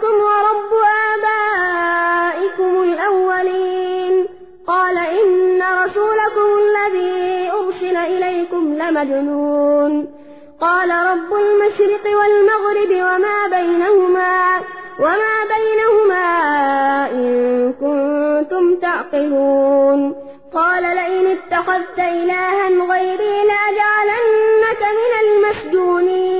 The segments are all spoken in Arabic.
ربكم ورب آبائكم الأولين. قال إن رسولكم الذي أرسل إليكم لمجنون. قال رب المشرق والمغرب وما بينهما وما بينهما إن كنتم تعقلون. قال لئن اتخذت إلها غيري لأجعلنك من المسجونين.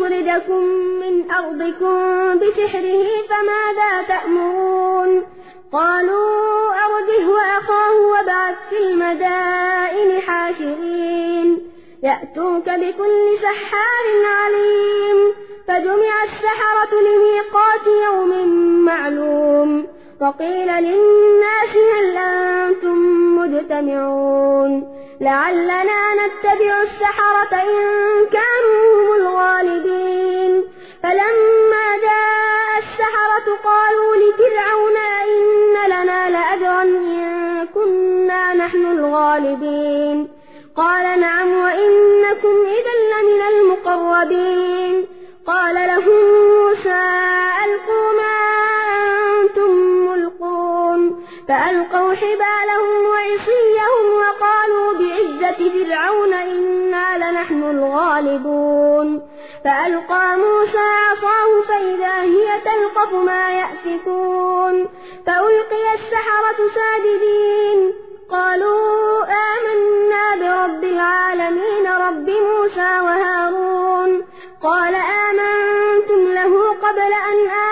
يخرجكم من أرضكم بسحره فماذا تأمرون. قالوا أرجه وأخاه وابعث في المدائن حاشرين. يأتوك بكل سحار عليم. فجمع السحرة لميقات يوم معلوم. وقيل للناس هل أنتم مجتمعون؟ لعلنا نتبع السحرة إن كانوا هم الغالبين. فلما جاء السحرة قالوا لفرعون إن لنا لأجرا إن كنا نحن الغالبين. قال نعم وإنكم إذا لمن المقربين. قال لهم فرعون إنا لنحن الغالبون فألقى موسى عصاه فإذا هي تلقف ما يأفكون فألقي السحرة ساجدين قالوا آمنا برب العالمين رب موسى وهارون قال آمنتم له قبل أن آذن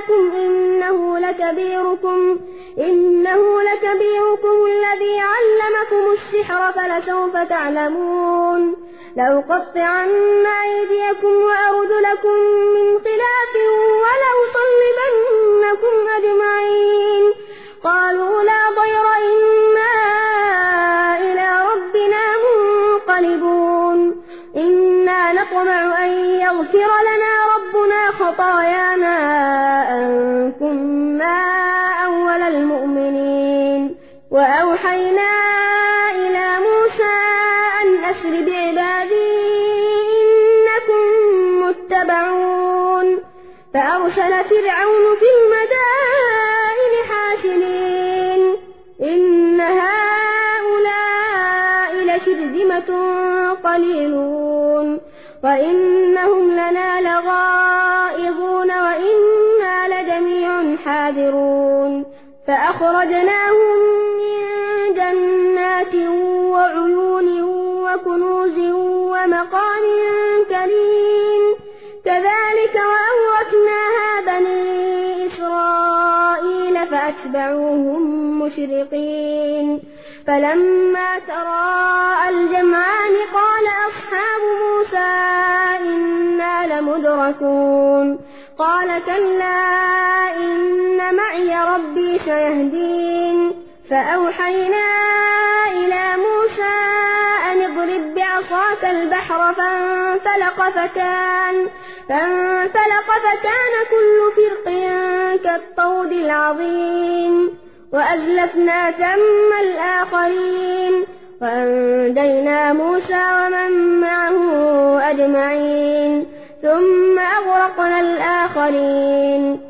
لكم إنه لكبيركم إنه لكبيركم الذي علمكم السحر فلسوف تعلمون. لأقطعن أيديكم وأرجلكم من خلاف ولأصلبنكم أجمعين. قالوا لا ضير إنا إلى ربنا منقلبون. إنا نطمع أن يغفر لنا ربنا خطايانا أول المؤمنين. وأوحينا إلى موسى أن أسر بعبادي إنكم متبعون. فأرسل فرعون في المدائن حاذرون فأخرجناهم من جنات وعيون وكنوز ومقام كريم. كذلك وأورثناها بني إسرائيل فأتبعوهم مشرقين. فلما تراءى الجمعان قال أصحاب موسى إنا لمدركون. قال كلا ربي سيهدين فأوحينا إلى موسى أن اضرب بعصاك البحر فانفلق فكان فانفلق فكان كل فرق كالطود العظيم. وأزلفنا ثم الآخرين. وأنجينا موسى ومن معه أجمعين. ثم أغرقنا الآخرين.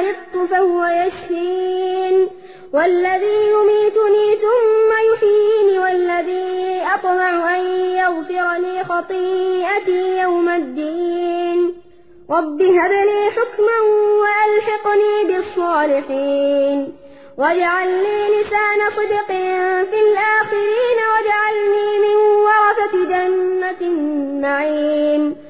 مرضت فهو يشفين. والذي يميتني ثم يحييني والذي أطمع أن يغفر لي خطيئتي يوم الدين. رب هب لي حكما وألحقني بالصالحين. واجعل لي لسان صدق في الآخرين واجعلني من ورثة جنة النعيم.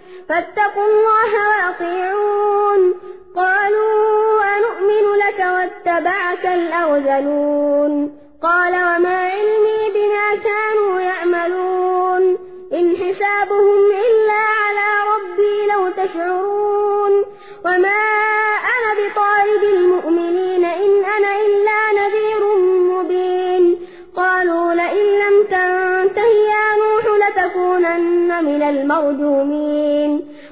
فاتقوا الله وأطيعون. قالوا أنؤمن لك واتبعك الأوزلون قال وما علمي بما كانوا يعملون. إن حسابهم إلا على ربي لو تشعرون. وما أنا بطارد المؤمنين إن أنا إلا نذير مبين. قالوا لئن لم تنته يا نوح لتكونن من المرجومين.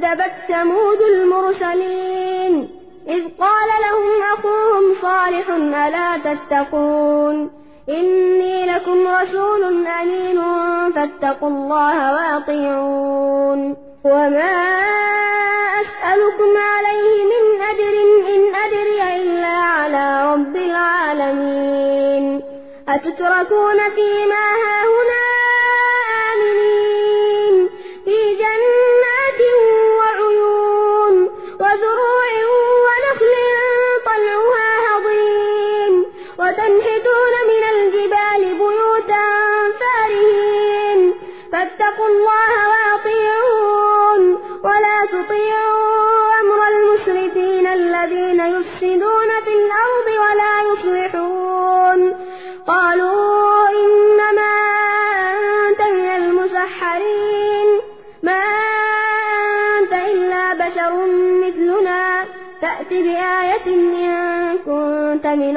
كذبت ثمود المرسلين. إذ قال لهم أخوهم صالح ألا تتقون؟ إني لكم رسول أمين فاتقوا الله وأطيعون. وما أسألكم عليه من أجر إن أجري إلا على رب العالمين. أتتركون فيما هاهنا؟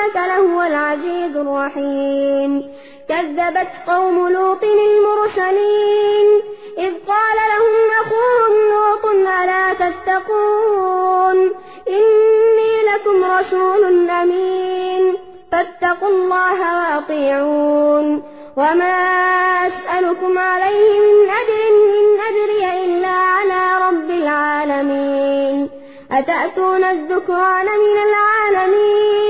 ربك لهو العزيز الرحيم. كذبت قوم لوط المرسلين. إذ قال لهم أخوهم لوط ألا تتقون؟ إني لكم رسول أمين. فاتقوا الله وأطيعون. وما أسألكم عليه من أجر إن أجري إلا على رب العالمين. أتأتون الذكران من العالمين؟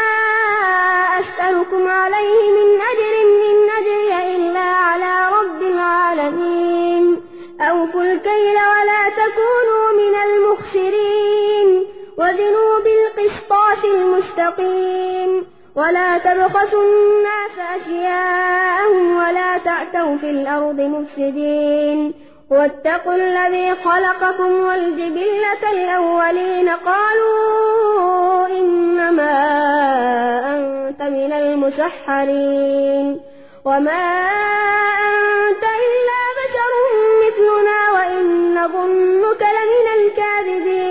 وزنوا بالقسطاس المستقيم ولا تبخسوا الناس أشياءهم ولا تعتوا في الأرض مفسدين واتقوا الذي خلقكم والجبلة الأولين قالوا إنما أنت من المسحرين وما أنت إلا بشر مثلنا وإن نظنك لمن الكاذبين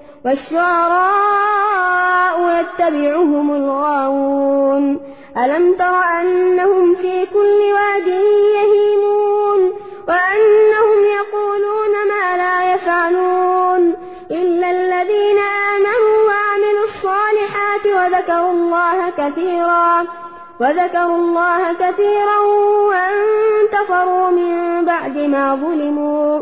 والشعراء يتبعهم الغاوون. ألم تر أنهم في كل واد يهيمون؟ وأنهم يقولون ما لا يفعلون. إلا الذين آمنوا وعملوا الصالحات وذكروا الله كثيرا وذكروا الله كثيرا وانتصروا من بعد ما ظلموا.